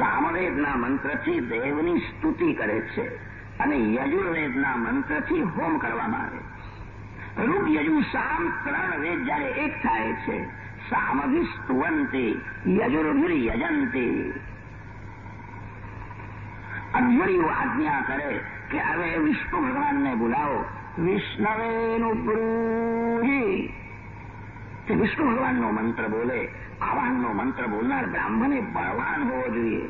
સામવેદના મંત્રથી દેવની સ્તુતિ કરે છે અને યજુર્વેદના મંત્રથી હોમ કરવામાં આવે ઋગ યજુ સામ ત્રણ વેદ જયારે એક થાય છે સામભી સ્તુવંતી યજુર્ભિર યજંતી. અધ્વરીઓ આજ્ઞા કરે કે હવે વિષ્ણુ ભગવાનને બોલાવો. વિષ્ણવેનું બ્રૂહી તે વિષ્ણુ ભગવાનનો મંત્ર બોલે આવાહનનો મંત્ર બોલનાર બ્રાહ્મણે બળવાન હોવો જોઈએ,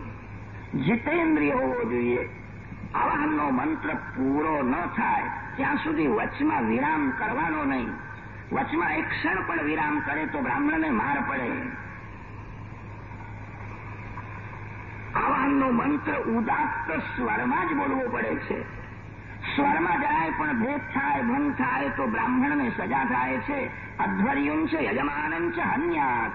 જીતેન્દ્રિય હોવો જોઈએ. આવાહનનો મંત્ર પૂરો ન થાય, ત્યાં સુધી વચમાં વિરામ કરવાનો નહીં. વચમાં એક ક્ષણ પણ વિરામ કરે તો બ્રાહ્મણને માર પડે. આવાહનનો મંત્ર ઉદાત્ત સ્વરમાં જ બોલવો પડે છે. સ્વરમાં જાય પણ ભેદ થાય, ભંગ થાય તો બ્રાહ્મણને સજા થાય છે. યજમાનમ છે હન્યાત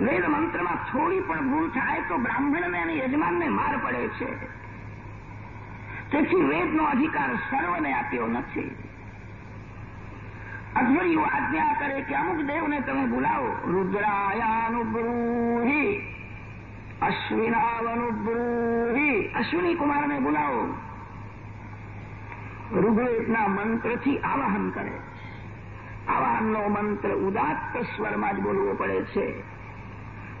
વેદ મંત્રમાં થોડી પણ ભૂલ થાય તો બ્રાહ્મણને અને યજમાનને માર પડે છે. તેથી વેદનો અધિકાર સર્વને આપ્યો નથી. અધ્વર્યુ આજ્ઞા કરે કે અમુક દેવને તમે બોલાવો રુદ્રાયાનુબ્રૂહી. અશ્વિનાવનુબ્રૂહી. અશ્વિની કુમારને બોલાવો ઋગ્વેદના મંત્રથી આવાહન કરે. આવાહનનો મંત્ર ઉદાત્ત સ્વરમાં જ બોલવો પડે છે.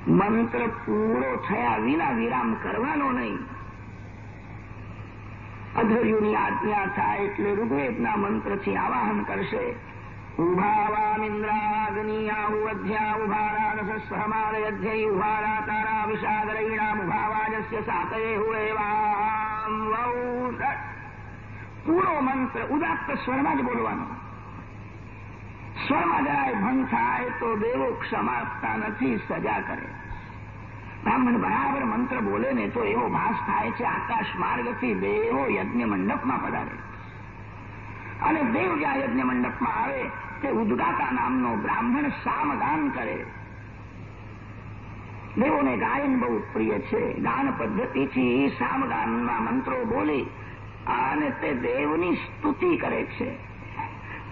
મંત્ર પૂરો થયા વિના વિરામ કરવાનો નહીં. અધર્યુની આજ્ઞા થાય એટલે ઋગ્વેદના મંત્રથી આવાહન કરશે. ઉભાવામિન્દ્રાગ્નિયાહુઅધ્યા ઉભારાનસહમાલયધ્યૈ ઉભારા તારા વિષાદરૈણામુભાવાજસ્ય સાતયે હુએવામ પૂરો મંત્ર ઉદાત્ત સ્વરમાં જ બોલવાનો સ્વરમાં ભંગ થાય તો દેવો ક્ષમા નથી, સજા કરે. બ્રાહ્મણ બરાબર મંત્ર બોલે ને તો એવો ભાસ થાય છે, આકાશ માર્ગથી દેવો યજ્ઞ મંડપમાં પધારે. અને દેવ જ્યાં યજ્ઞ મંડપમાં આવે, તે ઉદગાતા નામનો બ્રાહ્મણ સામગાન કરે. દેવોને ગાયન બહુ પ્રિય છે. ગાન પદ્ધતિથી સામગાનના મંત્રો બોલી, અને તે દેવની સ્તુતિ કરે છે.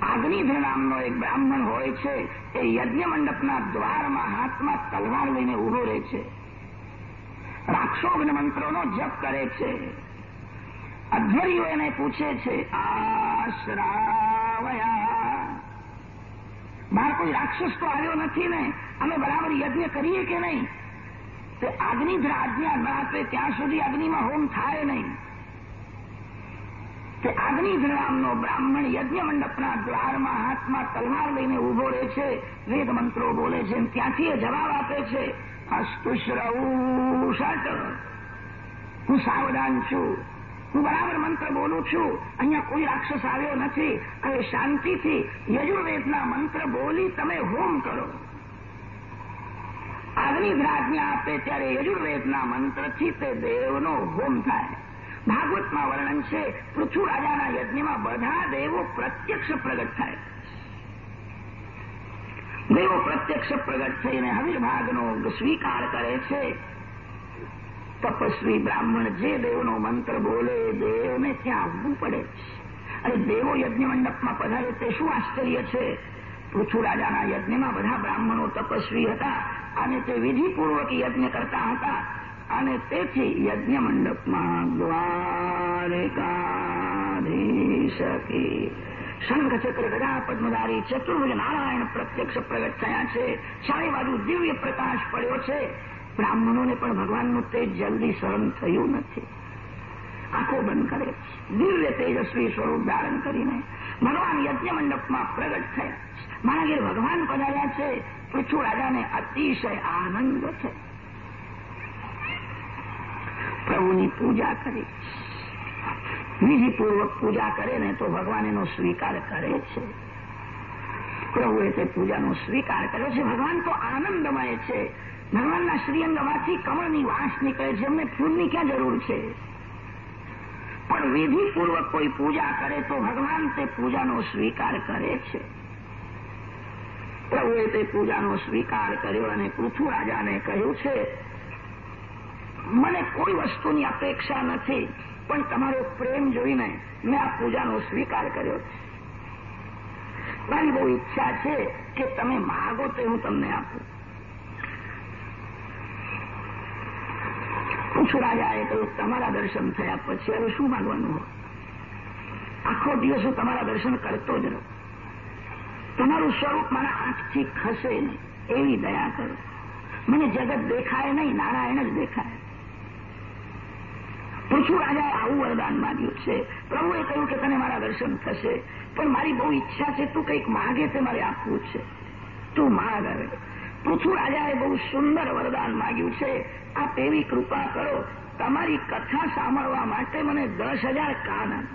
આગનીધર નામનો એક બ્રાહ્મણ હોય છે, એ યજ્ઞ મંડપના દ્વારમાં હાથમાં તલવાર લઈને ઊભો રહે છે. રાક્ષોગ્ન મંત્રોનો જપ કરે છે. અધ્વરીઓ એને પૂછે છે, આશ્રાવયા. બહાર કોઈ રાક્ષસ તો આવ્યો નથી ને? અમે બરાબર યજ્ઞ કરીએ કે નહીં? તે અગ્નિધ્ર આજ્ઞા ના આપે ત્યાં સુધી અગ્નિમાં હોમ થાય નહીં. તે અગ્નિધ્ર નામનો બ્રાહ્મણ યજ્ઞ મંડપના દ્વારમાં હાથમાં તલવાર લઈને ઊભો રહે છે, વેદ મંત્રો બોલે છે ત્યાંથી એ જવાબ આપે છે અસ્તુશ્રૌષટ હું સાવધાન છું. હું બરાબર મંત્ર બોલું છું. અહીંયા કોઈ રાક્ષસ આવ્યો નથી. હવે શાંતિથી યજુર્વેદના મંત્ર બોલી તમે હોમ કરો. અગ્નિધ્રાજ્ઞા આપે ત્યારે યજુર્વેદના મંત્રથી તે દેવનો હોમ થાય. ભાગવતમાં વર્ણન છે પૃથ્વી રાજાના યજ્ઞમાં બધા દેવો પ્રત્યક્ષ પ્રગટ થાય. દેવો પ્રત્યક્ષ પ્રગટ થઈને હવિર્ભાગનો સ્વીકાર કરે છે. તપસ્વી બ્રાહ્મણ જે દેવનો મંત્ર બોલે, દેવને ત્યાં આવવું પડે અને દેવો યજ્ઞ મંડપમાં પધારે તે શું આશ્ચર્ય છે? પૃથ્વી રાજાના યજ્ઞમાં બધા બ્રાહ્મણો તપસ્વી હતા અને તે વિધિપૂર્વક યજ્ઞ કરતા હતા. અને તેથી યજ્ઞ મંડપમાં દ્વારિકાધીશકી શંખ, ચક્ર, ગદા, પદ્મધારી, ચતુર્ભુજ, નારાયણ પ્રત્યક્ષ પ્રગટ થયા છે. ચારે બાજુ દિવ્ય પ્રકાશ પડ્યો છે. બ્રાહ્મણોને પણ ભગવાનનું તેજ જલ્દી સહન થયું નથી. આંખો બંધ કરે દિવ્ય તેજસ્વી સ્વરૂપ ધારણ કરીને ભગવાન યજ્ઞ મંડપમાં પ્રગટ થયા મારા ભગવાન પધાર્યા છે. પૃથ્વી રાજાને અતિશય આનંદ છે. પ્રભુની પૂજા કરે. વિધિપૂર્વક પૂજા કરે ને તો ભગવાન એનો સ્વીકાર કરે છે. પ્રભુએ તે પૂજાનો સ્વીકાર કર્યો છે. ભગવાન તો આનંદમય છે. ભગવાનના શ્રીઅંગમાંથી કમળની વાસ નીકળે છે. અમને ફૂલની ક્યાં જરૂર છે? પણ વિધિપૂર્વક કોઈ પૂજા કરે તો ભગવાન તે પૂજાનો સ્વીકાર કરે છે. પ્રભુએ તે પૂજાનો સ્વીકાર કર્યો અને પૃથ્વી રાજાને કહ્યું છે મને કોઈ વસ્તુની અપેક્ષા નથી, પણ તમારો પ્રેમ જોઈને મેં આ પૂજાનો સ્વીકાર કર્યો મારી બહુ ઈચ્છા છે કે તમે માગો તે હું તમને આપું. પૃથુ રાજાએ કહ્યું, તમારા દર્શન થયા પછી હવે શું માગવાનું હોય? આખો દિવસ હું તમારા દર્શન કરતો જ રહું. તમારું સ્વરૂપ મારા આંખથી ખસે એવી દયા કરો. મને જગત દેખાય નહીં, નારાયણ જ દેખાય. પૃથુ રાજાએ આવું વરદાન માંગ્યું છે. પ્રભુએ કહ્યું કે તને મારા દર્શન થશે. પણ મારી બહુ ઈચ્છા છે, તું કંઈક માગે તે મારે આપવું છે. તું માગ હવે પૃથ્વી રાજાએ બહુ સુંદર વરદાન માંગ્યું છે. આપ એવી કૃપા કરો, તમારી કથા સાંભળવા માટે મને દસ હજાર કાન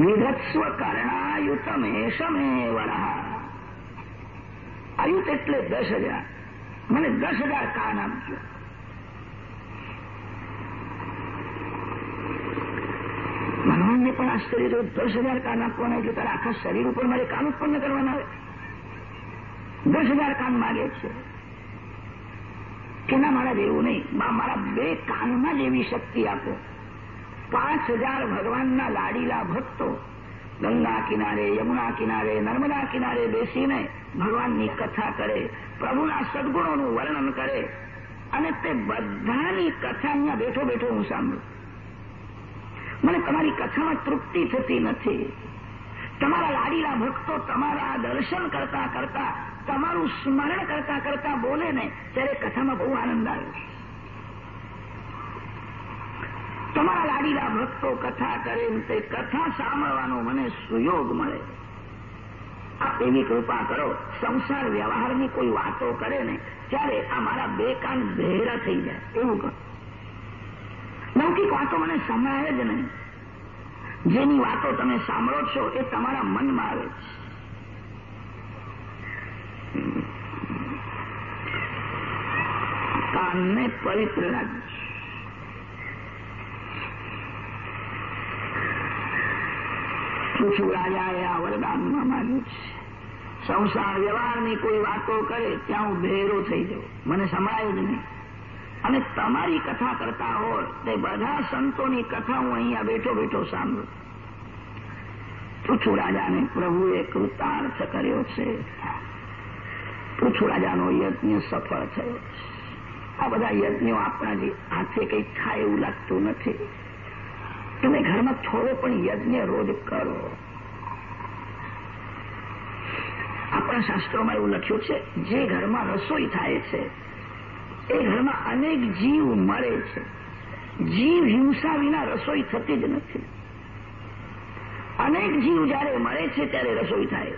વિધત્સ્વ કર્ણાયુતમ એશમે વરહા આયુત એટલે દસ હજાર. મને દસ હજાર કાન આપજો. ભગવાનને પણ આશ્ચર્ય થયું દસ હજાર કાન આપવાના એટલે તારા આખા શરીર ઉપર મારે કાન ઉત્પન્ન કરવાના આવે દસ હજાર કાન માગે છે. કે ના મારા જેવું નહીં. મારા બે કાનમાં જ એવી શક્તિ આપો. પાંચ હજાર ભગવાનના લાડીલા ભક્તો ગંગા કિનારે, યમુના કિનારે, નર્મદા કિનારે બેસીને ભગવાનની કથા કરે, પ્રભુના સદગુણોનું વર્ણન કરે અને તે બધાની કથા અહીંયા બેઠો બેઠો હું સાંભળું. મને તમારી કથામાં તૃપ્તિ થતી નથી. તમારા લાડીલા ભક્તો તમારા દર્શન કરતા કરતા, તમારું સ્મરણ કરતા કરતા બોલે ને, ત્યારે કથામાં બહુ આનંદ આવે તમારા લાડીલા ભક્તો કથા કરે તે કથા સાંભળવાનો મને સુયોગ મળે. આપ એવી કૃપા કરો, સંસાર વ્યવહારની કોઈ વાતો કરે ને, ત્યારે આ મારા બે કાન ભેરા થઈ જાય. એવું કરો. લૌકિક વાતો મને સંભળાય જ નહીં. જેની વાતો તમે સાંભળો છો એ તમારા મનમાં આવે છે. કાનને પવિત્ર રાખજો પૃથ્વી રાજાએ આ વરદાનમાં માન્યું છે. સંસાર વ્યવહારની કોઈ વાતો કરે ત્યાં હું ભેરો થઈ જાઉં. મને સંભળાય જ નહીં. અને તમારી કથા કરતા હોય તે બધા સંતોની કથા હું અહીંયા બેઠો બેઠો સાંભળું. પૃથુ રાજાને, પ્રભુએ કૃતાર્થ કર્યો છે. પૃથુ રાજાનો યજ્ઞ સફળ થયો આ બધા યજ્ઞો આપણા જે હાથે કંઈક થાય એવું લાગતું નથી. તમે ઘરમાં થોડો પણ યજ્ઞ રોજ કરો. આપણા શાસ્ત્રોમાં એવું લખ્યું છે, જે ઘરમાં રસોઈ થાય છે એ ઘરમાં અનેક જીવ મળે છે. જીવ હિંસા વિના રસોઈ થતી જ નથી. અનેક જીવ જ્યારે મળે છે ત્યારે રસોઈ થાય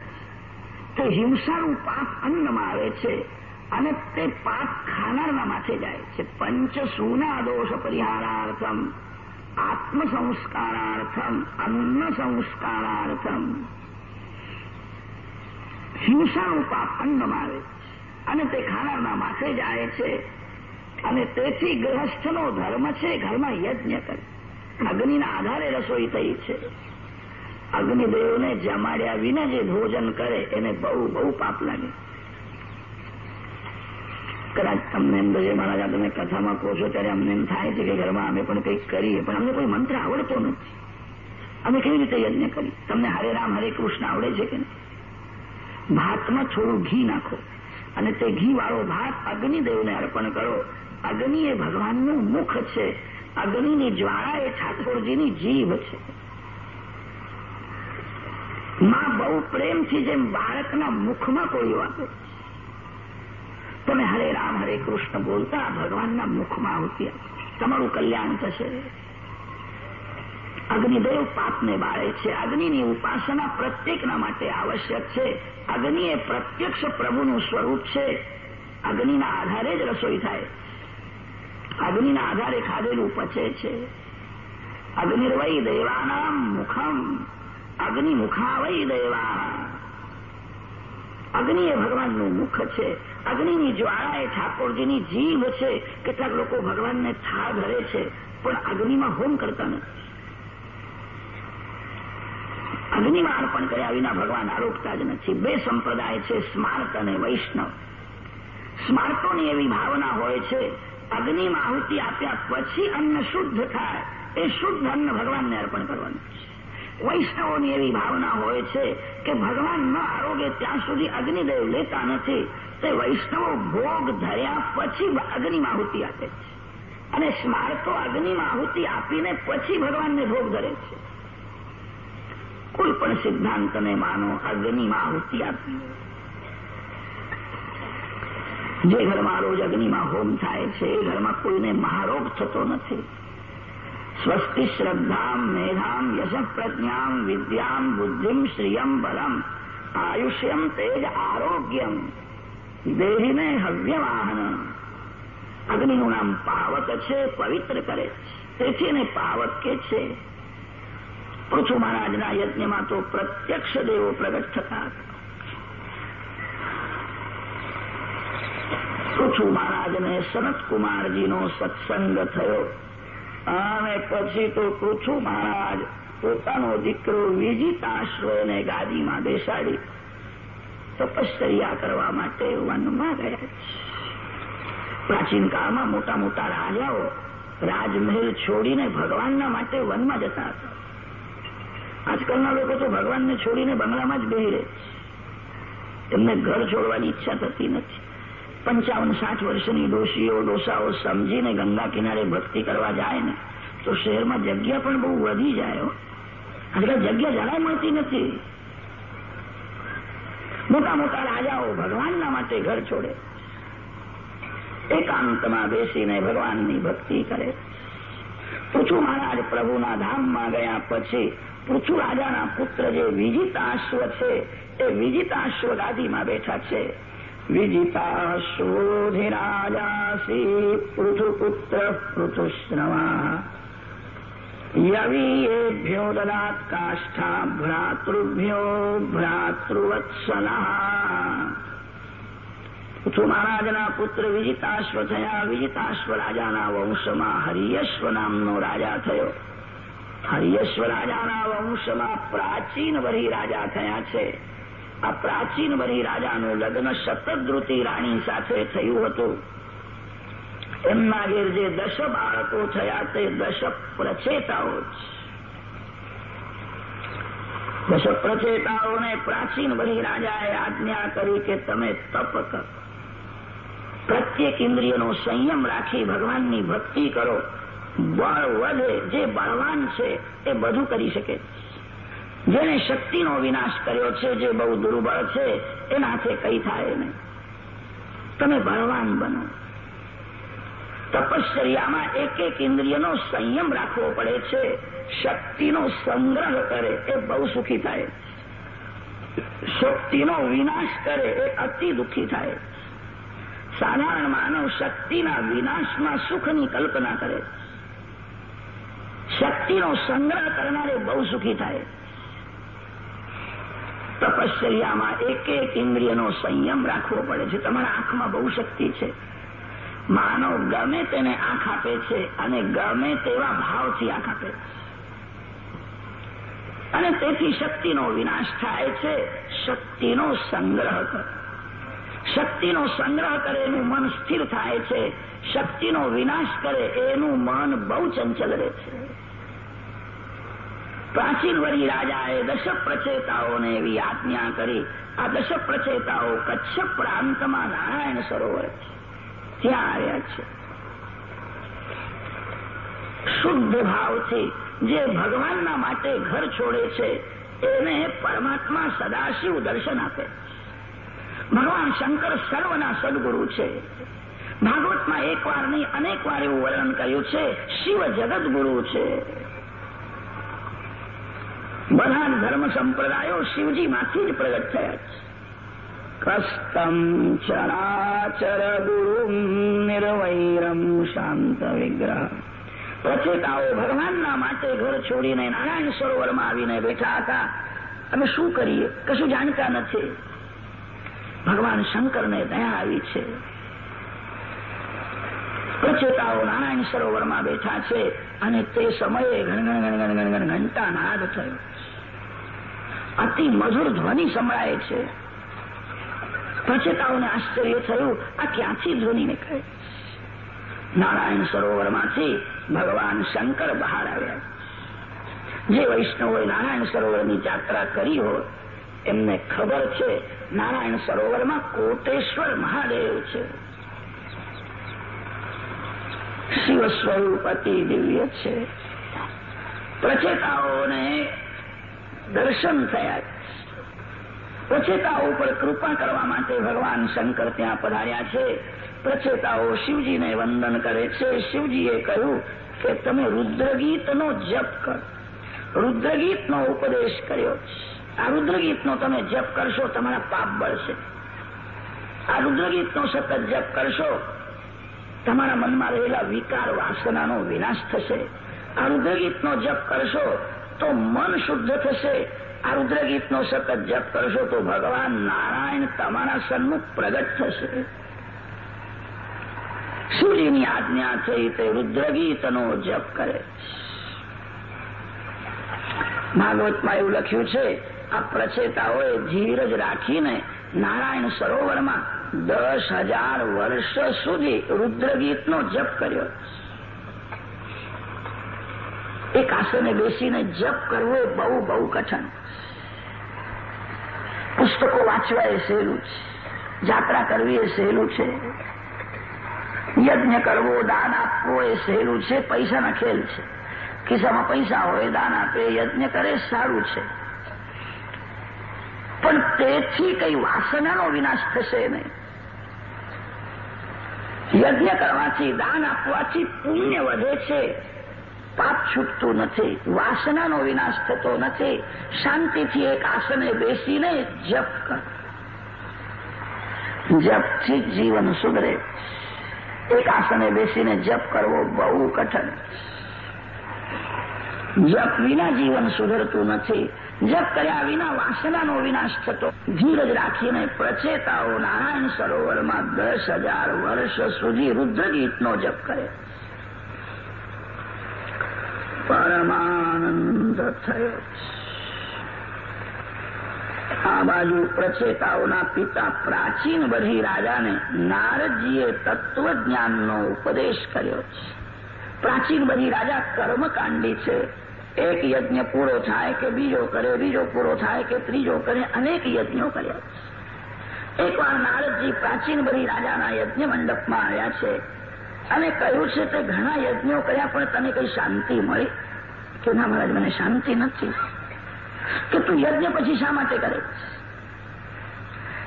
તો હિંસાનું પાપ અન્નમાં આવે છે અને તે પાપ ખાનારના માથે જાય છે. પંચ સુના દોષ પરિહારાર્થમ, આત્મસંસ્કારાર્થમ અન્ન સંસ્કારાર્થમ હિંસાનું પાપ અન્નમાં આવે અને તે ખાનારના માથે જાય છે. અને તેથી ગ્રહસ્થનો ધર્મ છે, ઘરમાં યજ્ઞ કરે. અગ્નિના આધારે રસોઈ થઈ છે. અગ્નિદેવને જમાડ્યા વિના જે ભોજન કરે, એને બહુ બહુ પાપ લાગે. કદાચ તમને એમ તો જે તમે કથામાં કહો છો, ત્યારે અમને એમ થાય છે કે ઘરમાં અમે પણ કંઈક કરીએ, પણ અમને કોઈ મંત્ર આવડતો નથી. અમે કેવી રીતે યજ્ઞ કરી તમને હરે રામ, હરે કૃષ્ણ આવડે છે કે નહીં? ભાતમાં થોડું ઘી નાખો અને તે ઘી વાળો ભાત અગ્નિદેવને અર્પણ કરો. અગ્નિ એ ભગવાનનું મુખ છે. અગ્નિની જ્વાળા એ ઠાકોરજીની જીભ છે. માં બહુ પ્રેમથી જેમ બાળકના મુખમાં કોઈ આપે તમે હરે રામ, હરે કૃષ્ણ બોલતા ભગવાનના મુખમાં આવતી તમારું કલ્યાણ થશે. અગ્નિદેવ પાપને બાળે છે. અગ્નિની ઉપાસના પ્રત્યેકના માટે આવશ્યક છે. અગ્નિ એ પ્રત્યક્ષ પ્રભુનું સ્વરૂપ છે. અગ્નિના આધારે જ રસોઈ થાય. અગ્નિના આધારે ખાધેલું પચે છે. અગ્નિર્વય દેવાનામ મુખમ. અગ્નિ મુખાવય દેવા. અગ્નિ એ ભગવાનનું મુખ છે. અગ્નિની જ્વાળા એ ઠાકોરજીની જીભ છે. કેટલાક લોકો ભગવાનને થા ધરે છે, પણ અગ્નિમાં હોમ કરતા નથી. અગ્નિમાં અર્પણ કર્યા વિના ભગવાન આરોપતા જ નથી. બે સંપ્રદાય છે, સ્માર્ત અને વૈષ્ણવ. સ્માર્તોની એવી ભાવના હોય છે અગ્નિમાં આહુતિ આપ્યા પછી અન્ન શુદ્ધ થાય. એ શુદ્ધ અન્ન ભગવાનને અર્પણ કરવાનું છે. વૈષ્ણવોની એવી ભાવના હોય છે કે ભગવાન ન આરોગે ત્યાં સુધી અગ્નિદેવ લેતા નથી. તે વૈષ્ણવો ભોગ ધર્યા પછી અગ્નિમાં આહુતિ આપે છે. અને સ્મારકો અગ્નિમાં આહુતિ આપીને પછી ભગવાનને ભોગ ધરે છે. કોઈ પણ સિદ્ધાંતને માનો અગ્નિમાં આહુતિ આપી. જે ઘરમાં રોજ અગ્નિમાં હોમ થાય છે, એ ઘરમાં કોઈને મહારોગ થતો નથી. સ્વસ્તિ શ્રદ્ધામ મેધામ યશ પ્રજ્ઞામ વિદ્યામ બુદ્ધિમ શ્રિયમ બલમ આયુષ્યમ તેજ આરોગ્યમ દેહીને હવ્યવાહન. અગ્નિનું નામ પાવક છે, પવિત્ર કરે તેથી એને પાવક કે છે. પૃથુ મહારાજના યજ્ઞમાં તો પ્રત્યક્ષ દેવો પ્રગટ થતા હતા. પૃથુ મહારાજને સનતકુમારજીનો સત્સંગ થયો અને પછી તો પૃથુ મહારાજ પોતાનો દીકરો વિજિતાશ્વને ગાદીમાં બેસાડી તપશ્ચર્યા કરવા માટે વનમાં ગયા પ્રાચીન કાળમાં મોટા મોટા રાજાઓ રાજમહેલ છોડીને ભગવાનના માટે વનમાં જતા હતા. આજકાલના લોકો તો ભગવાનને છોડીને બંગલામાં જ બેહી રહે એમને ઘર છોડવાની ઈચ્છા થતી નથી. પંચાવન, સાઠ વર્ષની ડોશીઓ, ડોસાઓ સમજીને ગંગા કિનારે ભક્તિ કરવા જાય ને, તો શહેરમાં જગ્યા પણ બહુ વધી જાય આજકાલ જગ્યા જરાય મળતી નથી. મોટા મોટા રાજાઓ ભગવાનના માટે ઘર છોડે. એકાંતમાં બેસીને ભગવાનની ભક્તિ કરે. પૃથુ મહારાજ, પ્રભુના ધામમાં ગયા પછી પૃથુ રાજાના પુત્ર જે વિજિતાશ્વ છે, એ વિજિતાશ્વ ગાદીમાં બેઠા છે. વિજિતાશ્વોધિરાજાસી પૃથુપુત્ર પૃથુશ્રવા यवीयेभ्यो ददात् काष्ठा भ्रातृभ्यो भ्रातृवत्सलः। પૃથુ મહારાજના પુત્ર વિજિતાશ્વ થયા વિજિતાશ્વ રાજાના વંશમાં હરિયશ્વ નામનો રાજા થયો હરિયશ્વ રાજાના વંશમાં પ્રાચીન વરી રાજા થયા છે આ પ્રાચીન વરી રાજાનું લગ્ન શતદ્રુતિ રાણી સાથે થયું હતું. એમના ઘેર જે દશ બાળકો થયા તે દશ પ્રચેતાઓ દશ પ્રચેતાઓને પ્રાચીન વરી રાજાએ આજ્ઞા કરી કે તમે તપ કરો. પ્રત્યેક ઇન્દ્રિયનો સંયમ રાખી ભગવાનની ભક્તિ કરો. બળ વધે, જે બળવાન છે, એ બધું કરી શકે જેને શક્તિનો વિનાશ કર્યો છે, જે બહુ દુર્બળ છે, એનાથી કઈ થાય નહીં. તમે બળવાન બનો. તપશ્ચર્યામાં એક એક ઇન્દ્રિયનો સંયમ રાખવો પડે છે. શક્તિનો સંગ્રહ કરે, એ બહુ સુખી થાય. શક્તિનો વિનાશ કરે, એ અતિ દુઃખી થાય. સાધારણ માનવ શક્તિના વિનાશમાં સુખની કલ્પના કરે. શક્તિનો સંગ્રહ કરનારે બહુ સુખી થાય. તપશ્ચર્યામાં એક એક ઇન્દ્રિયનો સંયમ રાખવો પડે છે. તમારા આંખમાં બહુ શક્તિ છે. માનવ ગમે તેને આંખ આપે છે અને ગમે તેવા ભાવથી આંખ આપે અને તેથી શક્તિનો વિનાશ થાય છે. શક્તિનો સંગ્રહ કર. શક્તિનો સંગ્રહ કરે એનું મન સ્થિર થાય છે. શક્તિનો વિનાશ કરે એનું મન બહુ ચંચલ રહે છે. પ્રાચીન વરી રાજાએ દશક પ્રચેતાઓને એવી આજ્ઞા કરી. આ દશક પ્રચેતાઓ કચ્છ પ્રાંતમાં નારાયણ સરોવર છે. ત્યાં આવ્યા છે. શુદ્ધ ભાવથી જે ભગવાનના માટે ઘર છોડે છે, એને પરમાત્મા સદાશિવ દર્શન આપે. ભગવાન શંકર સર્વના સદગુરુ છે. ભાગવતમાં એક વાર નહીં અનેક વાર એવું વર્ણન કર્યું છે, શિવ જગત ગુરુ છે. બધા ધર્મ સંપ્રદાયો શિવજીમાંથી જ પ્રગટ થયા છે. કસ્તમ ચરાચર ગુરુ નિર્વૈરમ શાંત વિગ્રહ. પ્રચેતાઓ ભગવાનના માટે ઘર છોડીને નારાયણ સરોવરમાં આવીને બેઠા હતા. અમે શું કરીએ? કશું જાણતા નથી. ભગવાન શંકરને દયા આવી છે. પ્રચેતાઓ નારાયણ સરોવરમાં બેઠા છે અને તે સમયે ઘણ ઘણ ઘણ ઘંટા નાદ થયો. અતિ મધુર ધ્વનિ સંભળાય છે. પ્રચેતાઓને આશ્ચર્ય થયું, આ ક્યાંથી ધ્વનિ નીકળે? નારાયણ સરોવરમાંથી ભગવાન શંકર બહાર આવ્યા. જે વૈષ્ણવોએ નારાયણ સરોવરની યાત્રા કરી હોય, એમને ખબર છે નારાયણ સરોવરમાં કોટેશ્વર મહાદેવ છે. શિવ સ્વરૂપ અતિ દિવ્ય છે. પ્રચેતાઓને દર્શન થયા પ્રચેતાઓ ઉપર કૃપા કરવા માટે ભગવાન શંકર ત્યાં પધાર્યા છે. પ્રચેતાઓ શિવજીને વંદન કરે છે. શિવજીએ કહ્યું કે તમે રુદ્રગીતનો જપ કરો. રુદ્રગીતનો ઉપદેશ કર્યો આ રુદ્રગીતનો તમે જપ કરશો તમારા પાપ બળશે. આ રુદ્રગીતનો સતત જપ કરશો તમારા મનમાં રહેલા વિકાર વાસનાનો વિનાશ થશે. આ રુદ્રગીતનો જપ કરશો તો મન શુદ્ધ થશે. આ રુદ્રગીતનો સતત જપ કરશો તો ભગવાન નારાયણ તમારા સન્મુખ પ્રગટ થશે. શિવજીની આજ્ઞા થઈ તે રુદ્રગીતનો જપ કરે. ભાગવતમાં એવું લખ્યું છે, આ પ્રચેતાઓએ ધીરજ રાખીને નારાયણ સરોવરમાં દસ હજાર વર્ષ સુધી રુદ્રગીતનો જપ કર્યો. એક આસને બેસીને જપ કરવો એ બહુ બહુ કઠણ. પુસ્તકો વાંચવા એ સહેલું છે. જાત્રા કરવી એ સહેલું છે. યજ્ઞ કરવો, દાન આપવો એ સહેલું છે. પૈસાના ખેલ છે. ખિસ્સામાં પૈસા હોય, દાન આપે, યજ્ઞ કરે, સારું છે. પણ તેથી કઈ વાસનાનો વિનાશ થશે નહીં. યજ્ઞ કરવાથી, દાન આપવાથી પુણ્ય વધે છે. પાપ છૂટતું નથી, વાસનાનો વિનાશ થતો નથી, શાંતિથી એક આસને બેસીને જપ કર. જપથી જીવન સુધરે. એક આસને બેસીને જપ કરવો બહુ કઠણ જપ વિના જીવન સુધરતું નથી. જપ કર્યા વિના વાસનાનો વિનાશ થતો. ધીરજ રાખીને પ્રચેતાઓ નારાયણ સરોવરમાં દસ હજાર વર્ષ સુધી રુદ્રગીતનો જપ કરે. પરમાનંદ થયો. આ બાજુ પ્રચેતાઓના પિતા પ્રાચીન બધી રાજાને નારદજીએ તત્વજ્ઞાનનો ઉપદેશ કર્યો છે. પ્રાચીન બધી રાજા કર્મકાંડી છે. એક યજ્ઞ પૂરો થાય કે બીજો કરે, બીજો પૂરો થાય કે ત્રીજો કરે, અનેક યજ્ઞો કર્યા એકવાર નારદજી પ્રાચીન બધી રાજાના યજ્ઞ મંડપમાં આવ્યા છે અને કહ્યું છે તે ઘણા યજ્ઞો કર્યા પણ તને કઈ શાંતિ મળી? કે ના મહારાજ, મને શાંતિ નથી. કે તું યજ્ઞ પછી શા માટે કરે?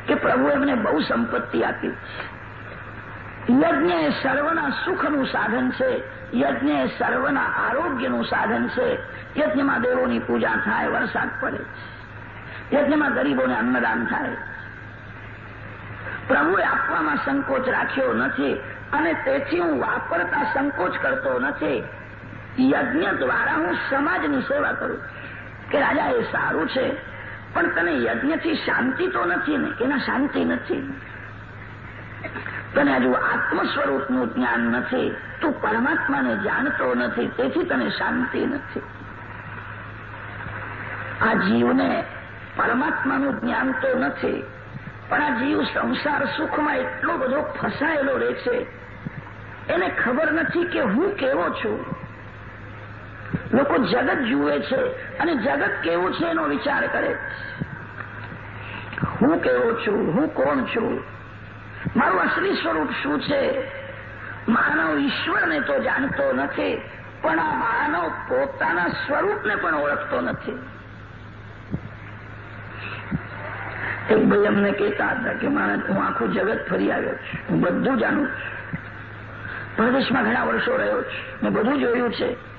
કે પ્રભુ એમને બહુ સંપત્તિ આપી. યજ્ઞ એ સર્વના સુખનું સાધન છે. યજ્ઞ એ સર્વના આરોગ્યનું સાધન છે. યજ્ઞમાં દેવોની પૂજા થાય, વરસાદ પડે. યજ્ઞમાં ગરીબોને અન્નદાન થાય. પ્રભુએ આપવામાં સંકોચ રાખ્યો નથી અને તેથી હું વાપરતા સંકોચ કરતો નથી. યજ્ઞ દ્વારા હું સમાજની સેવા કરું. કે રાજા, એ સારું છે, પણ તને યજ્ઞથી શાંતિ તો નથી ને? એના શાંતિ નથી. તને હજુ આત્મ સ્વરૂપનું જ્ઞાન નથી. તું પરમાત્માને જાણતો નથી, તેથી તને શાંતિ નથી. આ જીવને પરમાત્માનું જ્ઞાન તો નથી, પણ આ જીવ સંસાર સુખમાં એટલો બધો ફસાયેલો રહે છે. એને ખબર નથી કે હું કેવો છું. લોકો જગત જુએ છે અને જગત કેવું છે એનો વિચાર કરે. હું કેવો છું? હું કોણ છું? મારું અસલી સ્વરૂપ શું છે? માનવ ઈશ્વરને તો જાણતો નથી, પણ આ માનવ પોતાના સ્વરૂપને પણ ઓળખતો નથી. એક ભાઈ અમને કહેતા હતા કે મારે હું આખું જગત ફરી આવ્યો છું. હું બધું જાણું છું. પ્રદેશમાં ઘણા વર્ષો રહ્યો છું. મેં બધું જોયું છે.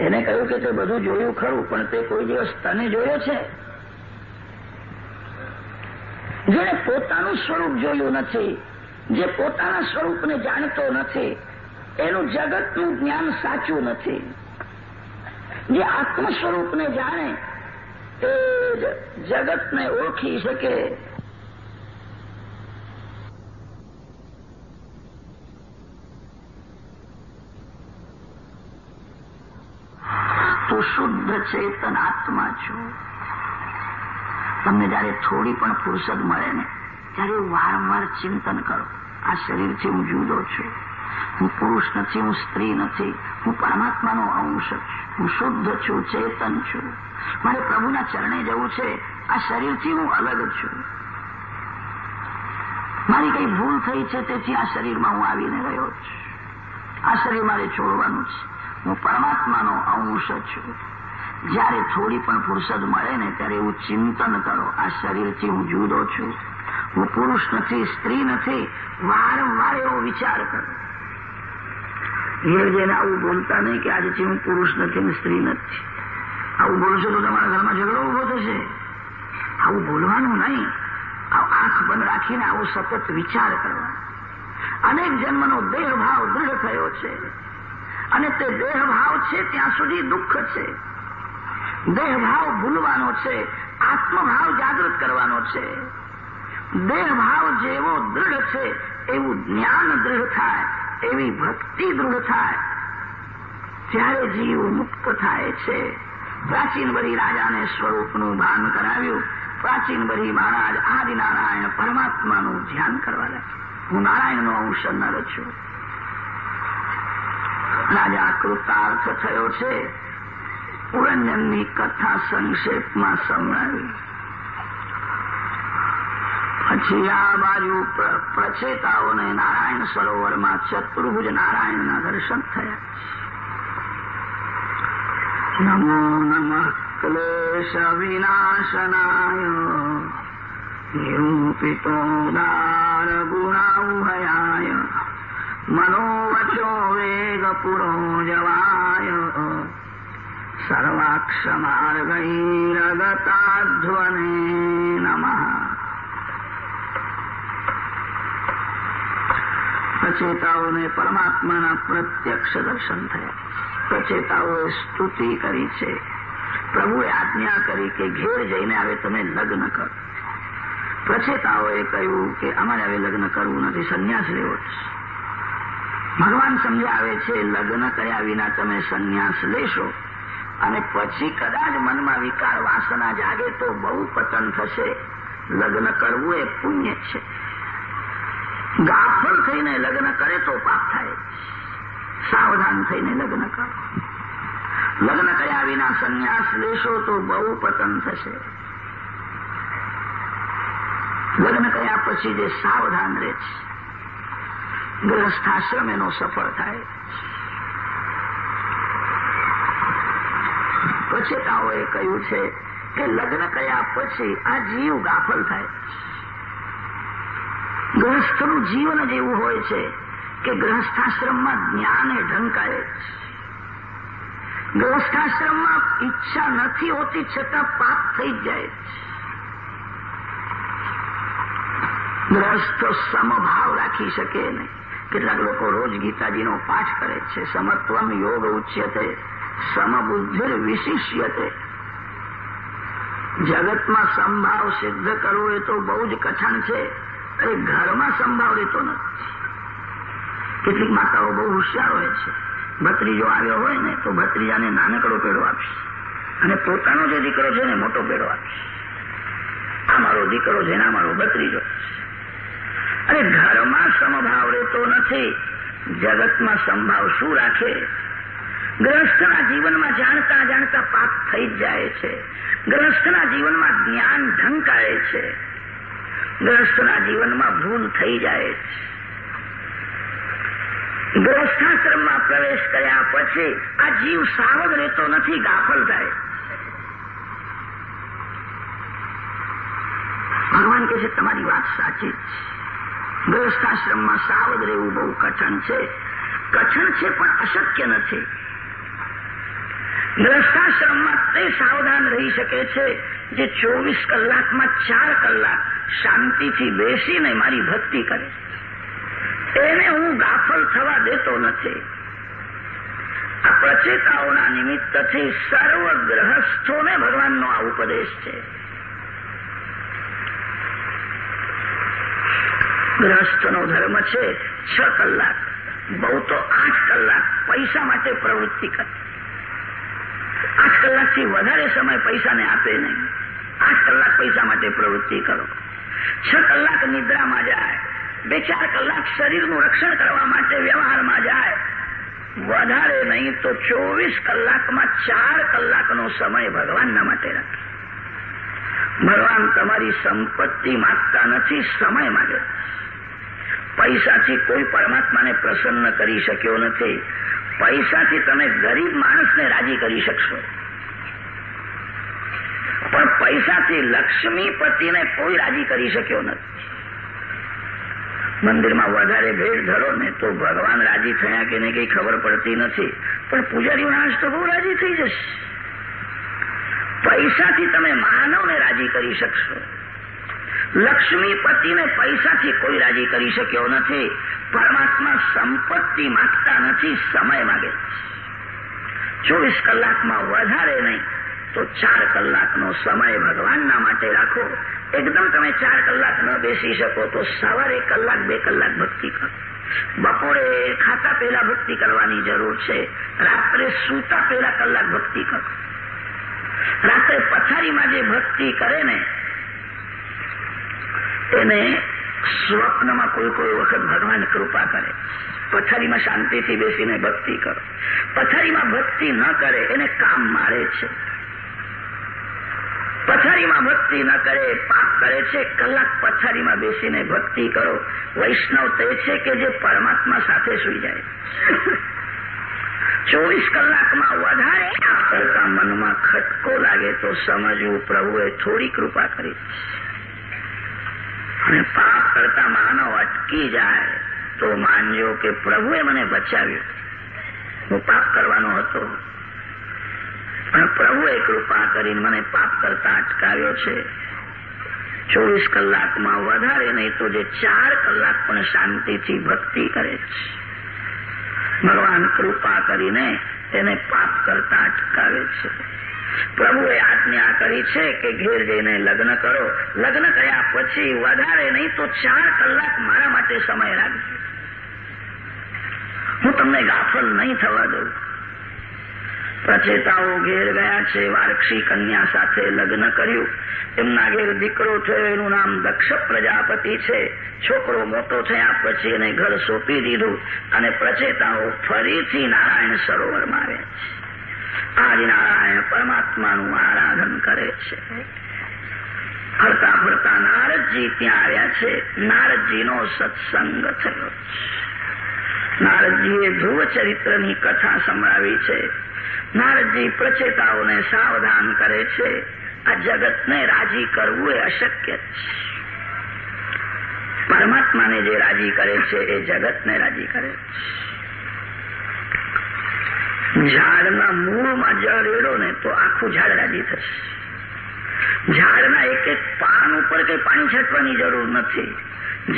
એને કહ્યું કે તે બધું જોયું ખરું, પણ તે કોઈ દિવસ તને જોયો છે? જેણે પોતાનું સ્વરૂપ જોયું નથી, જે પોતાના સ્વરૂપને જાણતો નથી, એનું જગતનું જ્ઞાન સાચું નથી. જે આત્મ સ્વરૂપને જાણે, તે જ જગતને ઓળખી શકે તું શુદ્ધ ચેતન આત્મા છું. તમને જયારે થોડી પણ ફુરસદ મળે ને, ત્યારે વારંવાર ચિંતન કરો. આ શરીરથી હું જુદો છું. હું પુરુષ નથી, હું સ્ત્રી નથી. હું પરમાત્માનો અંશ હું શુદ્ધ છું, ચેતન છું. મારે પ્રભુના ચરણે જવું છે. આ શરીરથી હું અલગ છું. મારી કઈ ભૂલ થઈ છે, તેથી આ શરીરમાં હું આવીને રહ્યો છું. આ શરીર મારે છોડવાનું છે. હું પરમાત્માનો અંશ છું. જ્યારે થોડી પણ ફુરસદ મળે ને ત્યારે એવું ચિંતન કરો. આ શરીરથી હું જુદો છું. હું પુરુષ નથી, સ્ત્રી નથી. વારંવાર એવો વિચાર કરો. જઈને આવું બોલતા નહીં કે આજથી હું પુરુષ નથી ને સ્ત્રી નથી. આવું બોલશો તો તમારા ઘરમાં ઝઘડો ઊભો થશે. આવું બોલવાનું નહીં. આંખ બંધ રાખીને આવો સતત વિચાર કરવાનો. અનેક જન્મનો દેહભાવ દૃઢ થયો છે. અને તે દેહભાવ છે, ત્યાં સુધી દુઃખ છે. દેહભાવ ભૂલવાનો છે, આત્મભાવ જાગૃત કરવાનો છે. દેહભાવ જેવો દૃઢ છે, એવું જ્ઞાન દૃઢ થાય, એવી ભક્તિ દૃઢ થાય. ત્યારે જીવ મુક્ત થાય છે, પ્રાચીન બરી રાજાને સ્વરૂપનું ભાન કરાવ્યું. પ્રાચીન બરી મહારાજ આદિનારાયણ પરમાત્માનું ધ્યાન કરવા લાગ્યા. હું નારાયણનો અંશ નર છું રાજા કૃતાર્થ થયો છે. પુરંજનની કથા સંક્ષેપમાં સંભળાવી. પછી આ બાજુ પ્રચેતાઓને નારાયણ સરોવરમાં ચતુર્ભુજ નારાયણના દર્શન થયા. નમો નમ ક્લેશ વિનાશનાય. નિરૂપિતો દાર ગુણાઉહયાય મનોવચો વેગ પુરો જવાય સર્વાક્ષમાર્ગૈરગતાધ્વને નમઃ પ્રચેતાઓને પરમાત્માના પ્રત્યક્ષ દર્શન થયા પ્રચેતાઓએ સ્તુતિ કરી છે પ્રભુએ આજ્ઞા કરી કે ઘેર જઈને આવે તમે લગ્ન કરો પ્રચેતાઓએ કહ્યું કે અમારે હવે લગ્ન કરવું નથી સંન્યાસ લેવો છે ભગવાન સમજાવે છે, લગ્ન કર્યા વિના તમે સંન્યાસ લેશો. અને પછી કદાચ મનમાં વિકાર વાસના જાગે તો બહુ પતન થશે. લગ્ન કરવું એ પુણ્ય છે. ગાફલ થઈને લગ્ન કરે તો પાપ થાય. સાવધાન થઈને લગ્ન કરો. લગ્ન કર્યા વિના સંન્યાસ લેશો તો બહુ પતન થશે. લગ્ન કર્યા પછી જે સાવધાન રહે છે ગ્રહસ્થાશ્રમ એનો સફળ થાય. પ્રચેતાઓએ કહ્યું છે કે લગ્ન કયા પછી આ જીવ ગાફલ થાય. ગ્રહસ્થનું જીવન જ એવું હોય છે કે ગ્રહસ્થાશ્રમમાં જ્ઞાને ઢંકાય. ગ્રહસ્થાશ્રમમાં ઈચ્છા નથી હોતી છતાં પાપ થઈ જાય. ગ્રહસ્થ સમભાવ રાખી શકે નહીં. કેટલાક લોકો રોજ ગીતાજીનો પાઠ કરે છે. સમત્વમ યોગ ઉચ્યતે, સમબુદ્ધિર વિશિષ્યતે. જગતમાં સંભાવ સિદ્ધ કરવો એ તો બહુ જ કઠણ છે. અરે ઘરમાં સંભાવ રહેતો નથી. કેટલીક માતાઓ બહુ હોશિયાર હોય છે. ભત્રીજો આવ્યો હોય ને, તો ભત્રીજાને નાનકડો પેડો આપશે. અને પોતાનો જે દીકરો છે ને, મોટો પેડો આપશે. આ મારો દીકરો છે ને, આ મારો ભત્રીજો અરે ઘરમાં સમભાવ રહેતો નથી? જગતમાં સંભાવ શું રાખે? ગ્રહસ્થના જીવનમાં જાણતા જાણતા પાપ થઈ જાય છે. ગ્રહસ્થના જીવનમાં જ્ઞાન ઢંકાય છે. ગ્રહસ્થના જીવનમાં ભૂલ થઈ જાય છે. ગ્રસ્થાશ્રમમાં પ્રવેશ કર્યા પછી આ જીવ સાવધ રહેતો નથી, ગાફલ થાય. ભગવાન કહે છે, તમારી વાત સાચી જ ગૃહસ્થાશ્રમમાં સાવધ રહેવું બહુ કઠણ છે. કઠણ છે પણ અશક્ય નથી. ગ્રહસ્થાશ્રમમાં તે સાવધાન રહી શકે છે જે ચોવીસ કલાકમાં ચાર કલાક શાંતિથી બેસીને મારી ભક્તિ કરે. એને હું ગાફલ થવા દેતો નથી. આ પ્રચેતાઓના નિમિત્તથી સર્વ ગ્રહસ્થોને ભગવાનનો આ ઉપદેશ છે. ગ્રહસ્થનો ધર્મ છે છ કલાક. બહુ તો આઠ કલાક. પૈસા માટે પ્રવૃત્તિ કરે. આઠ કલાકથી વધારે સમય પૈસાને આપે નહીં. આઠ કલાક પૈસા માટે પ્રવૃત્તિ કરો. છ કલાક નિદ્રામાં જાય. બે ચાર કલાક શરીરનું રક્ષણ કરવા માટે વ્યવહારમાં વધારે નહીં તો ચોવીસ કલાકમાં ચાર કલાકનો સમય ભગવાનના માટે રાખે. ભગવાન તમારી સંપત્તિ માગતા નથી, સમય માગે. પૈસાથી કોઈ પરમાત્માને પ્રસન્ન કરી શક્યો નથી. પૈસાથી તમે ગરીબ માણસને રાજી કરી શકશો. પણ પૈસાથી લક્ષ્મીપતિને કોઈ રાજી કરી શક્યો નથી. મંદિરમાં વધારે ભેળ ધરો ને તો ભગવાન રાજી થયા કે નહીં કઈ ખબર પડતી નથી. પણ પૂજારી માણસ તો બહુ રાજી થઈ જશે. પૈસાથી તમે માનવને રાજી કરી શકશો. લક્ષ્મીપતિને પૈસાથી કોઈ રાજી કરી શક્યો નથી. પરમાત્મા સંપત્તિ માગતા નથી, સમય માગે. ચોવીસ કલાકમાં વધારે નહીં, તો ચાર કલાકનો સમય ભગવાનના માટે રાખો. એકદમ તમે ચાર કલાક ન બેસી શકો, તો સવારે કલાક, બે કલાક ભક્તિ કરો. બપોરે ખાતા પહેલા ભક્તિ કરવાની જરૂર છે. રાત્રે સૂતા પહેલા કલાક ભક્તિ કરો. રાત્રે પથારીમાં જે ભક્તિ કરે ને એને સ્વપ્નમાં કોઈ કોઈ વખત ભગવાન કૃપા કરે. પથારીમાં શાંતિથી બેસીને ભક્તિ કરો. પથારીમાં ભક્તિ ન કરે, એને કામ મારે છે. પથારીમાં ભક્તિ ન કરે, પાપ કરે છે. કલાક પથારીમાં બેસીને ભક્તિ કરો. વૈષ્ણવ તે છે કે જે પરમાત્મા સાથે સુઈ જાય. ચોવીસ કલાકમાં વધારે કરતા મનમાં ખટકો લાગે તો સમજવું પ્રભુએ થોડી કૃપા કરી. અને પાપ કરતા માનવ અટકી જાય, તો માનજો કે પ્રભુએ મને બચાવ્યો. હું પાપ કરવાનો હતો. પણ પ્રભુએ કૃપા કરીને મને પાપ કરતા અટકાવ્યો છે. ચોવીસ કલાકમાં વધારે નહીં તો જે ચાર કલાક પણ શાંતિથી ભક્તિ કરે છે. ભગવાન કૃપા કરીને તેને પાપ કરતા અટકાવે છે. પ્રભુએ આજ્ઞા કરી છે કે ઘેર જઈને લગ્ન કરો. લગ્ન કર્યા પછી વધારે નહીં તો ચાર કલાક મારા માટે સમય રાખજો. હું તમને ગાફલ નહીં થવા દઉં. પ્રચેતાઓ ઘેર ગયા છે, વારક્ષી કન્યા સાથે લગ્ન કર્યું. એમના ઘેર દીકરો થયો, એનું નામ દક્ષ પ્રજાપતિ છે. છોકરો મોટો થયા પછી એને ઘર સોંપી દીધું અને પ્રચેતાઓ ફરીથી નારાયણ સરોવરમાં આવ્યા છે. આજ નારાયણ પરમાત્માનું આરાધન કરે છે. ફરતા ફરતા નારદજી ત્યાં આવ્યા છે. નારદજીનો સત્સંગ થયો. નારદજીએ ધ્રુવ ચરિત્રની કથા સંભળાવી છે. નારદજી પ્રચેતાઓને સાવધાન કરે છે. આ જગતને રાજી કરવું એ અશક્ય છે. પરમાત્માને જે રાજી કરે છે એ જગતને રાજી કરે છે. ઝાડના મૂળમાં જળ રેડો ને તો આખું ઝાડ રાજી થશે. ઝાડના એક એક પાન ઉપર કઈ પાણી છાંટવાની જરૂર નથી.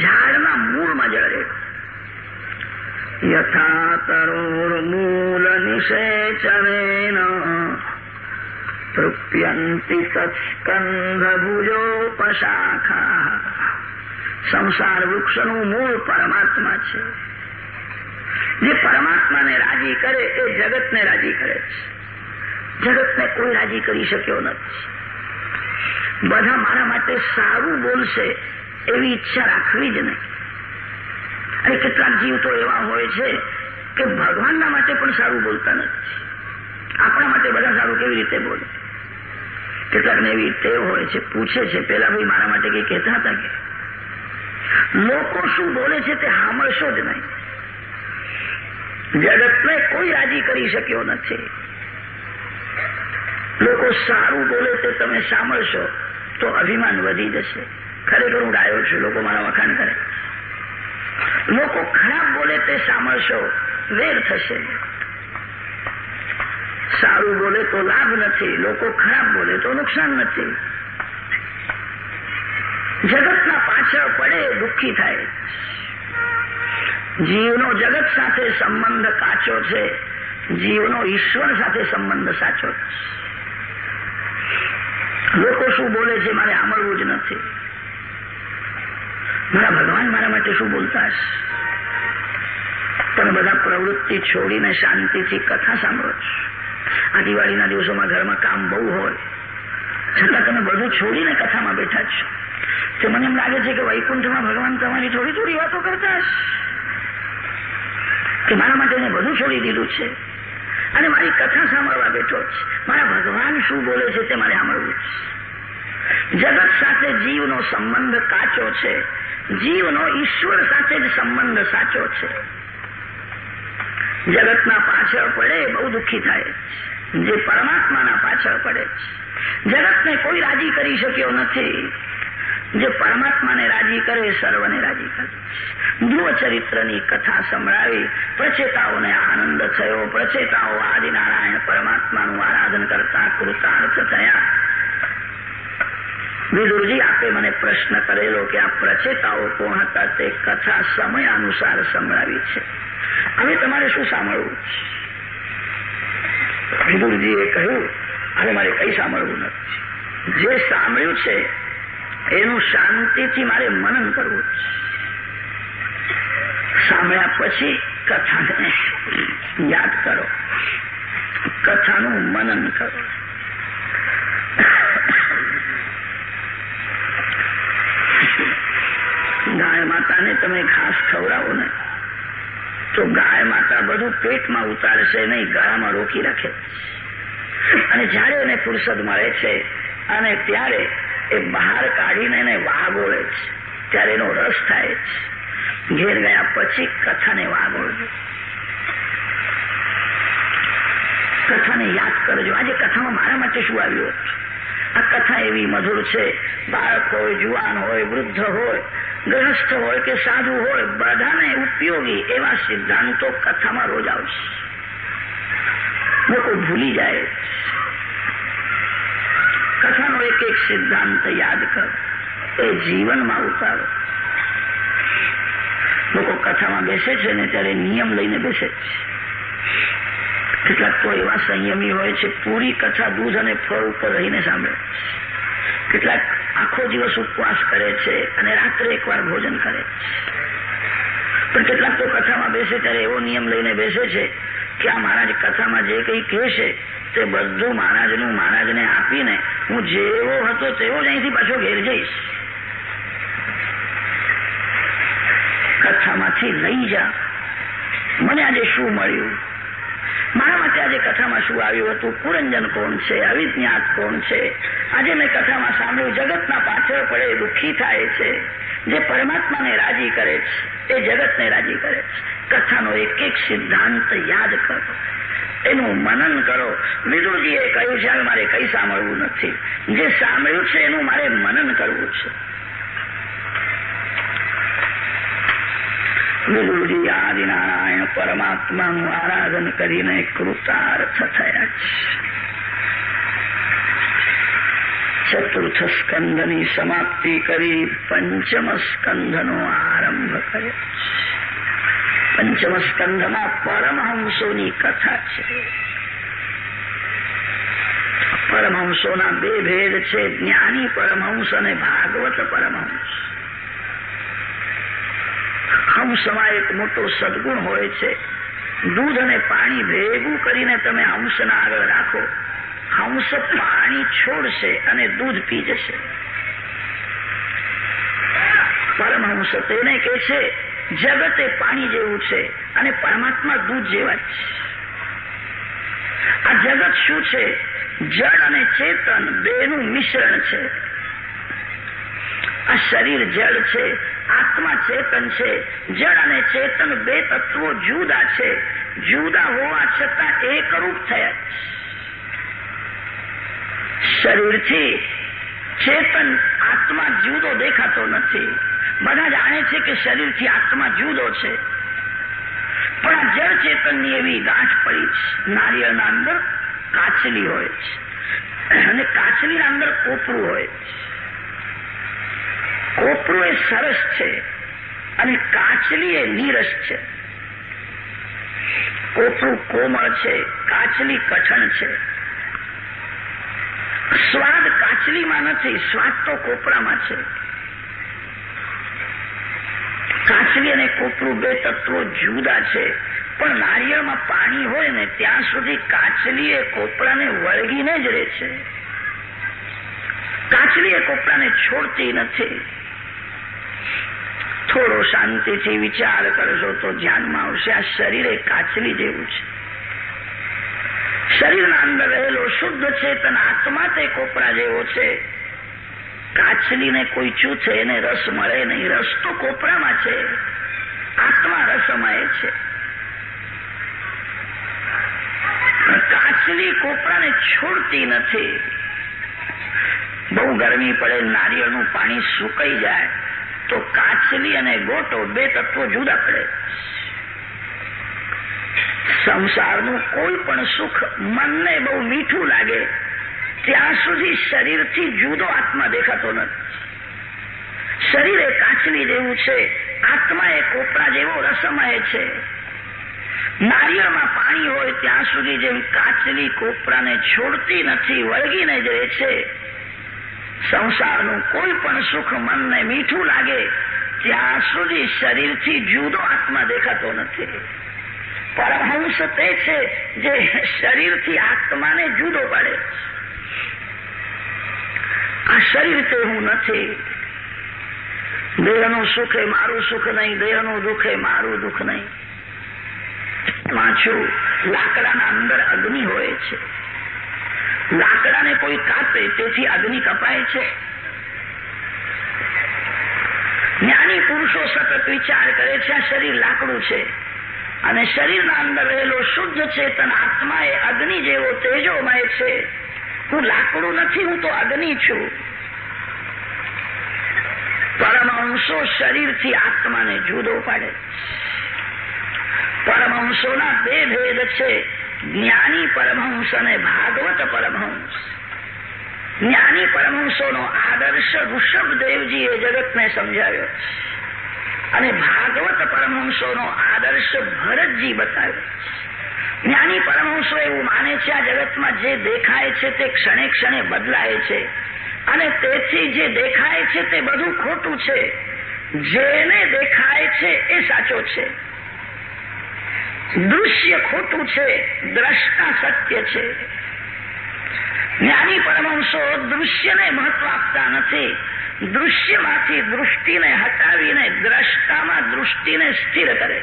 ઝાડના મૂળમાં જળ રેડો. યથા તરોર્મૂલ નિષેચનેન તૃપ્યંતિ તત્સ્કંધભુજોપશાખા સંસાર વૃક્ષનું મૂળ પરમાત્મા છે. જે પરમાત્માને રાજી કરે એ જગતને રાજી કરે છે. જગતને કોઈ રાજી કરી શક્યો નથી. બધા મારા માટે સારું બોલશે એવી ઈચ્છા રાખવી જ નહીં. અને કેટલાક જીવ તો એવા હોય છે કે ભગવાનના માટે પણ સારું બોલતા નથી. આપણા માટે બધા સારું કેવી રીતે બોલે? કેટલાકને એવી ટેવ હોય છે, પૂછે છે, પેલા ભાઈ મારા માટે કઈ કહેતા હતા કે? લોકો શું બોલે છે તે સાંભળશો જ નહીં. જગતને કોઈ રાજી કરી શક્યો નથી. લોકો સારું બોલે તે તમે સાંભળશો, તો અભિમાન વધી જશે. ખરેખર હું ડાયો છું, લોકો મારા વખાણ કરે. લોકો ખરાબ બોલે તે સાંભળશો, વેર થશે. સારું બોલે તો લાભ નથી, લોકો ખરાબ બોલે તો નુકસાન નથી. જગતના પાછળ પડે દુઃખી થાય. જીવનો જગત સાથે સંબંધ કાચો છે. જીવનો ઈશ્વર સાથે સંબંધ સાચો લોકો શું બોલે છે મારે સાંભળવું જ નથી. મારા ભગવાન મારા માટે શું બોલતા હશે? પણ બધા પ્રવૃત્તિ છોડીને શાંતિથી કથા સાંભળો છો. આ દિવાળીના દિવસોમાં ઘરમાં કામ બહુ હોય. છતાં તમે બધું છોડીને કથામાં બેઠા છો. તો મને એમ લાગે છે કે વૈકુંઠમાં ભગવાન તમારી થોડી થોડી વાતો કરતા હશે. કે મારા માટે મેં બધું છોડી દીધું છે. અને મારી કથા સાંભળવા બેઠો છે. મારા ભગવાન શું બોલે છે તે મારે સાંભળવું છે. જગત સાથે જીવનો સંબંધ કાચો છે. જીવનો ઈશ્વર સાથે જ સંબંધ સાચો છે. જગતના પાછળ પડે બહુ દુઃખી થાય જે પરમાત્માના પાછળ પડે જગતને કોઈ રાજી કરી શક્યો નથી. જે પરમાત્માને રાજી કરે સર્વને રાજી કરે ધ્રુવ ચરિત્રની કથા સંભળાવી પ્રચેતાઓને આનંદ થયો. પ્રચેતાઓ આદિનારાયણ પરમાત્માનું આરાધન કરતા કૃતાર્થ થયા. વિદુરજી આપે મને પ્રશ્ન કરેલો કે આ પ્રચેતાઓ કોણ હતા તે કથા સમય અનુસાર સંભળાવી છે. હવે તમારે શું સાંભળવું? વિદુરજીએ કહ્યું, હવે મારે કઈ સાંભળવું નથી. જે સાંભળ્યું છે, એનું શાંતિથી મારે મનન કરવું સાંભળ્યા પછી કથાને યાદ કરો. કથાનું મનન કરો. ગાય માતાને તમે ખાસ ખવડાવો ને, તો ગાય માતા બધું પેટમાં ઉતારશે નહીં, ગળામાં રોકી રાખે. અને જ્યારે એને ફુરસદ મળે છે, અને ત્યારે એ બહાર કાઢીને એને વાગોળે છે, ત્યારે એનો રસ થાય છે. ઘેર ગયા પછી કથાને વાગોળજો કથાને યાદ કરજો. આજે કથામાં મારા માટે શું આવ્યું? આ કથા એવી મધુર છે. બાળક હોય, જુવાન હોય, વૃદ્ધ હોય ગ્રહસ્થ હોય કે સાધુ હોય, બધાને ઉપયોગી એવા સિદ્ધાંતો કથામાં રોજ આવશે. લોકો ભૂલી જાય. કથાનો એક એક સિદ્ધાંત યાદ કરો. એ જીવનમાં ઉતારો. લોકો કથામાં બેસે છે ને ત્યારે નિયમ લઈને બેસે કેટલાક તો એવા સંયમી હોય છે, પૂરી કથા દૂધ અને ફળ ઉપર રહીને સાંભળે. કેટલાક આખો દિવસ ઉપવાસ કરે છે અને રાત્રે એકવાર ભોજન કરે. પણ કેટલાક તો કથામાં બેસે ત્યારે એવો નિયમ લઈને બેસે છે કે આ મહારાજ કથામાં જે કંઈ કહેશે તે બધું મહારાજનું મહારાજને આપીને હું જેવો હતો તેવો જ અહીંથી પાછો ઘેર જઈશ. કથામાંથી લઈ જા. મને આજે શું મળ્યું? મારા માટે આજે કથામાં શું આવ્યું હતું? પુરંજન કોણ છે? અવિજ્ઞાત કોણ છે? આજે મેં કથામાં સાંભળ્યું, જગતના પાછળ પડે દુઃખી થાય છે. જે પરમાત્માને રાજી કરે છે, એ જગતને રાજી કરે છે. કથાનો એક એક સિદ્ધાંત યાદ કરો. એનું મનન કરો. વિદુરજીએ કહ્યું છે મારે કઈ સાંભળવું નથી. જે સાંભળ્યું છે, એનું મારે મનન કરવું છે. વિદુરજી આદિનારાયણ પરમાત્માનું આરાધન કરીને કૃતાર્થ થયા છે. ચતુર્થ સ્કંદની સમાપ્તિ કરી પંચમ સ્કંધનો આરંભ કર્યો. પંચમ સ્કંધમાં પરમહંસોની કથા છે. પરમહંસોના બે ભેદ છે, જ્ઞાની પરમહંસ અને ભાગવત પરમહંસ. હંસમાં એક મોટો સદગુણ હોય છે. દૂધ અને પાણી ભેગું કરીને તમે હંસના આગળ રાખો. હંસ પાણી છોડશે અને દૂધ પી જશે પરમહંસ તેને કે છે, જગત પાણી જેવું છે અને પરમાત્મા દૂધ જેવા જ છે. આ જગત શું છે? જળ અને ચેતન, બેનું મિશ્રણ છે. આ શરીર જળ છે આત્મા ચેતન છે. જળ અને ચેતન બે તત્વો જુદા છે. જુદા હોવા છતાં એકરૂપ થયા શરીરથી ચેતન આત્મા જુદો દેખાતો નથી. બધા જાણે છે કે શરીરથી આત્મા જુદો છે. પણ આ જળ ચેતનની એવી ગાંઠ પડી છે. નારિયેળના અંદર કાચલી હોય છે. અને કાચલીના અંદર કોપરું હોય છે. કોપરું એ સરસ છે અને કાચલી એ નીરસ છે. કોપરું કોમળ છે કાચલી કઠણ છે. સ્વાદ કાચલીમાં નથી, સ્વાદ તો કોપરામાં છે. કાચલી અને કોપરું બે તત્વો જુદા છે, પણ નારિયેળમાં પાણી હોય ને, ત્યાં સુધી કાચલી એ કોપરાને વળગીને જ રહે છે. કાચલી એ કોપરાને છોડતી નથી. થોડો શાંતિથી વિચાર કરશો તો ધ્યાનમાં આવશે. આ શરીર એ કાચલી જેવું છે. શરીરના અંદર રહેલો શુદ્ધ ચેતન આત્મા તે કોપરા જેવો છે. કાચલીને કોઈ ચૂથે એને રસ મળે નહીં. રસ તો કોપરામાં છે. આત્મા રસમય છે. કાચલી કોપરાને છોડતી નથી. બહુ ગરમી પડે, નારિયેળનું પાણી સુકાઈ જાય. તો કાચલી અને ગોટો બે તત્વો જુદા પડે. સંસારનું કોઈ પણ સુખ મનને બહુ મીઠું લાગે, ત્યાં સુધી શરીરથી જુદો આત્મા દેખાતો નથી. શરીર એ કાચલી જેવું છે આત્મા એ કોપરા જેવો રસમય છે. નારિયેળમાં પાણી હોય ત્યાં સુધી જેમ કાચલી કોપરાને છોડતી નથી, વળગીને જ રહે છે સંસારનું કોઈ પણ સુખ મનને મીઠું લાગે, ત્યાં સુધી શરીરથી જુદો આત્મા દેખાતો નથી. પરમહંસ તે છે જે શરીરથી આત્માને જુદો પાડે આ શરીર તે હું નથી. દેહનું સુખ એ મારું સુખ નહીં, દેહનું દુઃખ એ મારું દુઃખ નહીં. વાંચું લાકડાના અંદર અગ્નિ હોય છે. લાકડાને કોઈ કાપે, તેથી અગ્નિ કપાય છે. જ્ઞાની પુરુષો સતત વિચાર કરે છે, આ શરીર લાકડું છે. અને શરીરના અંદર રહેલો શુદ્ધ ચેતન આત્મા એ અગ્નિ જેવો તેજોમય છે. હું લાકડું નથી, હું તો અગ્નિ છું. પરમહંસો શરીરથી આત્માને જુદો પાડે પરમહંસોના બે ભેદ છે. જ્ઞાની પરમહંસ અને ભાગવત પરમહંસ. જ્ઞાની પરમહંસોનો આદર્શ ઋષભદેવજીએ જગતને સમજાવ્યો. અને ભાગવત પરમહંસોનો આદર્શ ભરતજી બતાવ્યો. જ્ઞાની પરમહંસો એવું માને છે આ જગતમાં જે દેખાય છે તે ક્ષણે ક્ષણે બદલાય છે. અને તેથી જે દેખાય છે તે બધું ખોટું છે. જેને દેખાય છે એ સાચો છે. દૃશ્ય ખોટું છે, દ્રષ્ટા સત્ય છે. જ્ઞાની પરમહંસો દૃશ્યને મહત્વ આપતા નથી. દૃશ્યમાંથી દૃષ્ટિને હટાવીને દ્રષ્ટામાં દૃષ્ટિને સ્થિર કરે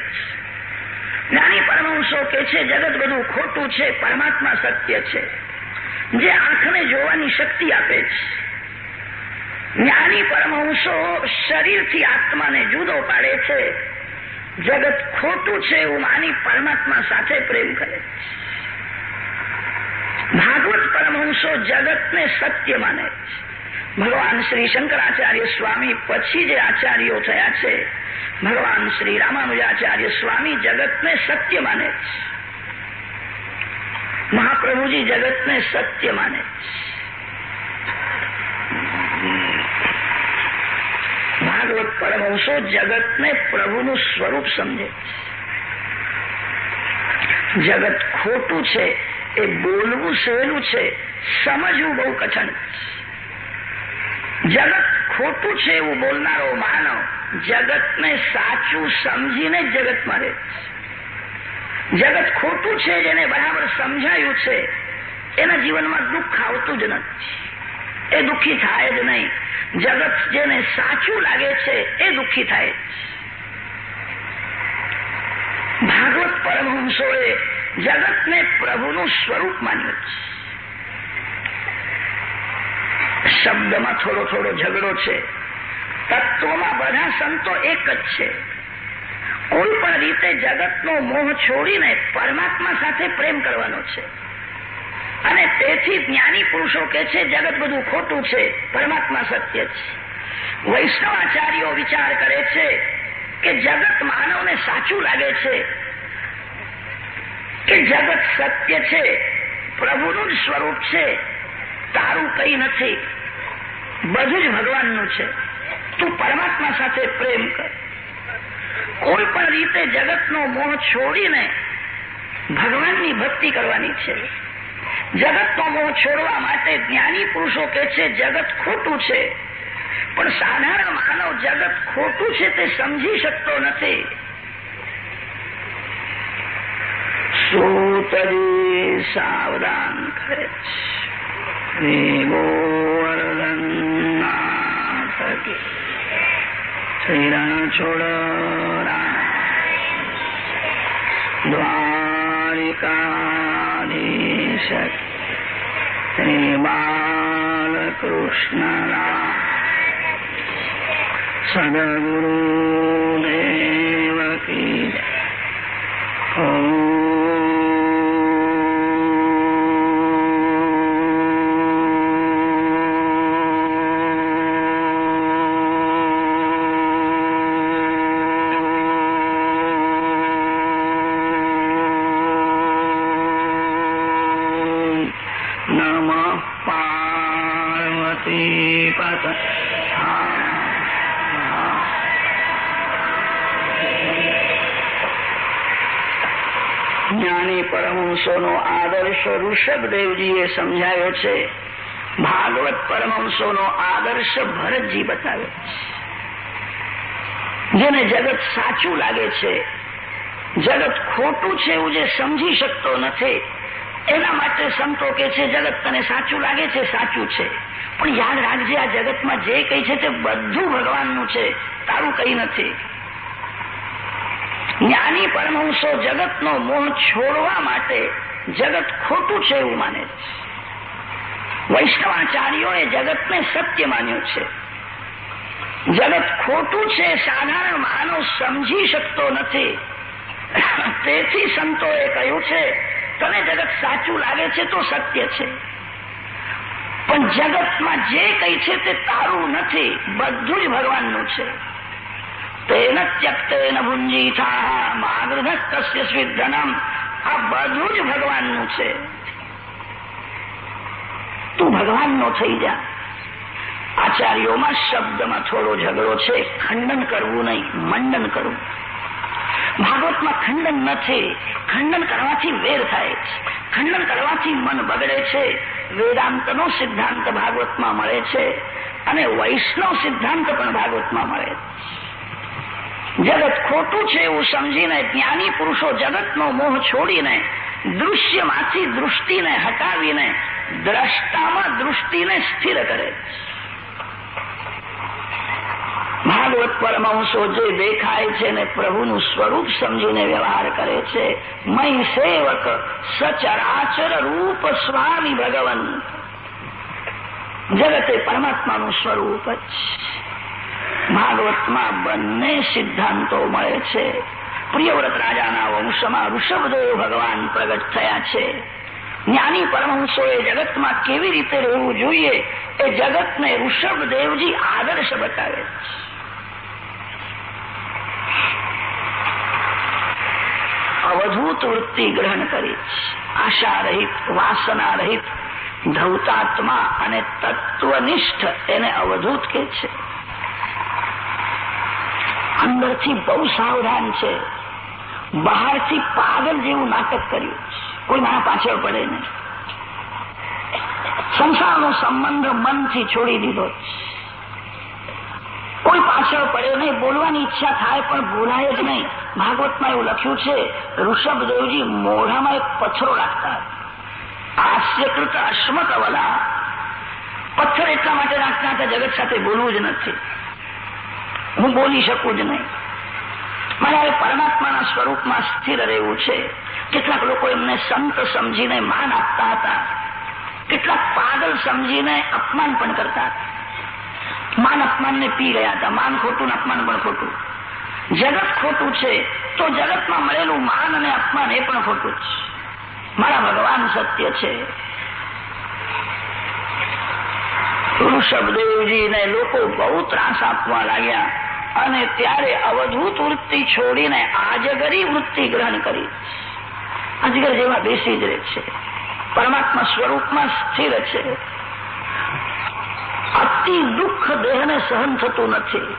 જ્ઞાની પરમહંસો કે છે, જગત બધું ખોટું છે, પરમાત્મા સત્ય છે. જે આંખને જોવાની શક્તિ આપે છે. જ્ઞાની પરમહંસો શરીરથી આત્માને જુદો પાડે છે. જગત ખોટું છે એવું માની પરમાત્મા સાથે પ્રેમ કરે ભાગવત પરમહંસો જગતને સત્ય માને ભગવાન શ્રી શંકરાચાર્ય સ્વામી પછી જે આચાર્યો થયા છે, ભગવાન શ્રી રામાનુજાચાર્ય સ્વામી જગતને સત્ય માને મહાપ્રભુજી જગતને સત્ય માને ભાગવત પરમહંસો જગતને પ્રભુનું સ્વરૂપ સમજે. જગત ખોટું છે, એ બોલવું સહેલું છે, સમજવું બહુ કઠણ. જગત ખોટું છે એવું બોલનારો માનવ જગતને સાચું સમજીને જગત રહે. જગત ખોટું છે જેને બરાબર સમજાયું છે, એના જીવનમાં દુઃખ આવતું જ નથી. એ દુઃખી થાય જ નહીં. જગત જેને સાચું લાગે છે, એ દુઃખી થાય. ભાગવત પરમહંસોએ જગતને પ્રભુનું સ્વરૂપ માન્યું છે. શબ્દમાં થોડો થોડો ઝઘડો છે. તત્વમાં બધા સંતો એક જ છે. કોઈ પણ રીતે જગતનો મોહ છોડીને પરમાત્મા સાથે પ્રેમ કરવાનો છે. અને તેથી જ્ઞાની પુરુષો કે છે, જગત બધું ખોટું છે, પરમાત્મા સત્ય છે. વૈષ્ણવાચાર્યો વિચાર કરે છે કે જગત માનવને સાચું લાગે છે કે જગત સત્ય છે, પ્રભુનું જ સ્વરૂપ છે. તારું કઈ નથી. બધું જ ભગવાનનું છે. તું પરમાત્મા સાથે પ્રેમ કર. કોઈ પણ રીતે જગતનો મોહ છોડીને ભગવાનની ભક્તિ કરવાની છે. જગતનો મોહ છોડવા માટે જ્ઞાની પુરુષો કે છે, જગત ખોટું છે. પણ સાધારણ માનવ જગત ખોટું છે તે સમજી શકતો નથી. સૂતરી સાવધાન કરે શ્રી રણછોડ દ્વારિકાધીશ શ્રી બાલકૃષ્ણના સદગુરુ દેવ કી નમ છે. ભાગવત પરમહંસોનો આદર્શ ભરતજી બતાવે જેને જગત સાચું લાગે છે, જગત ખોટું છે એવું જે સમજી શકતો નથી, એના માટે સંતો કે છે, જગત તને સાચું લાગે છે, સાચું છે. પણ યાદ રાખજે, આ જગતમાં જે કઈ છે તે બધું ભગવાનનું છે. તારું કઈ નથી. જ્ઞાની પરમહંસો જગતનો મોહ છોડવા માટે જગત ખોટું છે એવું માને છે. વૈષ્ણવાચાર્યોએ જગતને સત્ય માન્યું છે. જગત ખોટું છે, સાધારણ માનવ સમજી શકતો નથી. તેથી સંતોએ કહ્યું છે, તને જગત સાચું લાગે છે તો સત્ય છે. પણ જગતમાં જે કઈ છે તે તારું નથી, બધું જ ભગવાનનું છે. તેન ત્યક્તેન ભુંજીથા માગૃધ કસ્ય સ્વિધનમ આ બધું જ ભગવાનનું છે. તું ભગવાનનો થઈ જા. આચાર્યોમાં શબ્દમાં થોડો ઝઘડો છે, ખંડન કરવું નહીં, મંડન કરવું ભાગવતમાં ખંડન નથી ખંડન કરવાથી વેર થાય ખંડન કરવાથી મન બગડે છે, વેદાંતનો સિદ્ધાંત ભાગવતમાં મળે છે અને વૈષ્ણવ સિદ્ધાંત પણ ભાગવતમાં મળે જગત ખોટું છે એવું સમજીને જ્ઞાની પુરુષો જગતનો મોહ છોડીને, દૃશ્યમાંથી દૃષ્ટિને હટાવીને દ્રષ્ટામાં દૃષ્ટિને સ્થિર કરે. ભાગવત પરમહંસો જે દેખાય છે ને પ્રભુનું સ્વરૂપ સમજીને વ્યવહાર કરે છે. મય સેવક સચરાચર રૂપ સ્વામી ભગવન. જગતે પરમાત્માનું સ્વરૂપ જ ભાગવતમાં બંને સિદ્ધાંતો મળે છે. પ્રિયવ્રત રાજાના વંશમાં ઋષભદેવ ભગવાન પ્રગટ થયા છે. જ્ઞાની પરમહંસોએ જગતમાં કેવી રીતે રહેવું જોઈએ એ જગતને ઋષભદેવજી આદર્શ બતાવે અવધૂત વૃત્તિ ગ્રહણ કરી આશા રહિત વાસના રહિત ધૌતાત્મા અને તત્વનિષ્ઠ એને અવધૂત કે છે. અંદરથી બહુ સાવધાન છે. બહારથી પાગલ જેવું નાટક કર્યું કોઈ મારા પાછળ પડે નહીં. સંસારનો સંબંધ મનથી છોડી દીધો. કોઈ પાછળ પડે નહીં, બોલવાની ઈચ્છા થાય, પણ બોલાય જ નહીં. ભાગવતમાં એવું લખ્યું છે, ઋષભદેવજી મોઢામાં એક પથ્થરો રાખતા. હાસ્યકૃત અશ્મત વલા. પથ્થર એટલા માટે રાખતા હતા જગત સાથે બોલવું જ નથી. હું બોલી શકું જ નહીં. મારે પરમાત્માના સ્વરૂપમાં સ્થિર રહેવું છે. કેટલાક લોકો એમને સંત સમજીને માન આપતા હતા. કેટલાક પાગલ સમજીને અપમાન પણ કરતા. માન અપમાનને પી ગયા હતા. માન ખોટું અપમાન પણ ખોટું. જગત ખોટું છે તો જગતમાં મળેલું માન અને અપમાન એ પણ ખોટું છે મારા ભગવાન સત્ય છે. ઋષભદેવજીને લોકો બહુ ત્રાસ આપવા લાગ્યા અને ત્યારે અવધૂત વૃત્તિ છોડીને આજગરી વૃત્તિ ગ્રહણ કરી. અજગર જેવા બેસી જ રહે છે. પરમાત્મા સ્વરૂપમાં સ્થિર છે. અતિ દુઃખ દેહને સહન થતું નથી.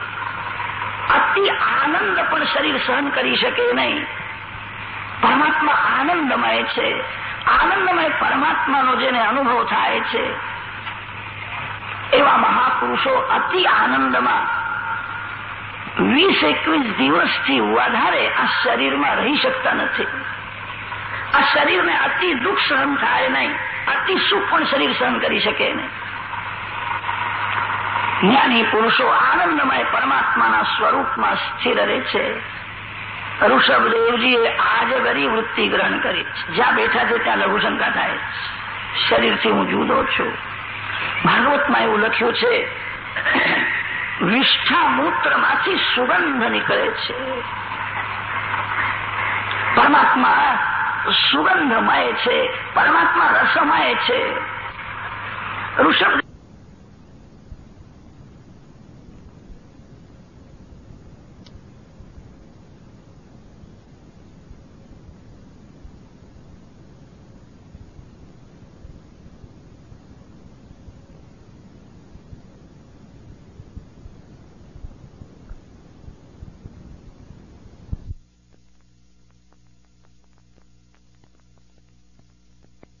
અતિ આનંદ પણ શરીર સહન કરી શકે નહીં. પરમાત્મા આનંદમય છે. આનંદમય પરમાત્માનો જેને અનુભવ થાય છે. એવા મહાપુરુષો અતિ આનંદમાં વીસ એકવીસ દિવસથી વધારે આ શરીરમાં રહી શકતા નથી. આ શરીરને અતિ દુઃખ સહન થાય નહીં. અતિ સુખ પણ શરીર સહન કરી શકે નહીં. જ્ઞાની પુરુષો આનંદમય પરમાત્માના સ્વરૂપમાં સ્થિર રહે છે. ઋષભદેવજીએ આજગરી વૃત્તિ ગ્રહણ કરી. જ્યાં બેઠા છે ત્યાં લઘુશંકા થાય. શરીરથી હું જુદો છું. ભાગવતમાં એવું લખ્યું છે વિષ્ઠા મૂત્રમાંથી સુગંધ નીકળે છે. પરમાત્મા સુગંધમય છે પરમાત્મા રસમય છે. ઋષભ